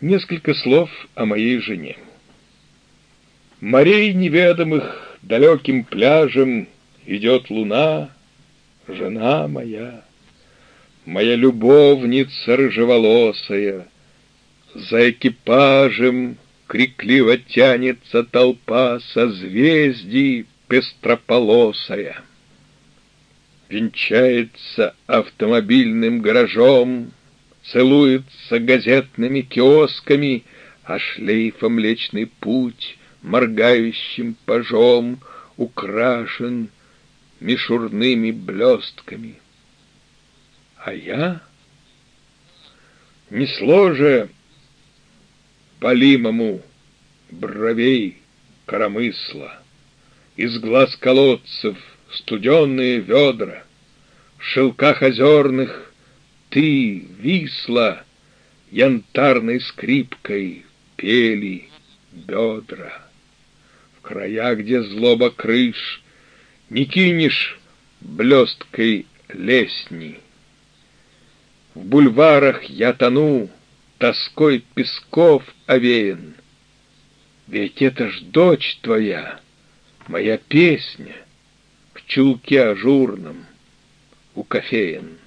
Несколько слов о моей жене. Морей неведомых далеким пляжем Идет луна, жена моя, Моя любовница рыжеволосая. За экипажем крикливо тянется толпа Созвездий пестрополосая. Венчается автомобильным гаражом целуется газетными киосками, а шлейфом Млечный Путь моргающим пажом украшен мишурными блестками. А я несло же полимому бровей коромысла, из глаз колодцев студенные ведра, в шелках озерных ты, висла, янтарной скрипкой пели бедра. В края, где злоба крыш, не кинешь блесткой лесни. В бульварах я тону, тоской песков овеян. Ведь это ж дочь твоя, моя песня, в чулке ажурном у кофеин.